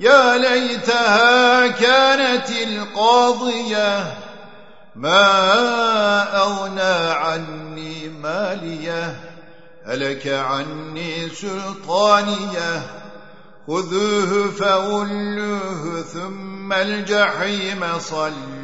يا ليتها كانت القاضية. ما أغنى عني مالية. هلك عني سلطانية. خذوه فغلوه ثم الجحيم صلوه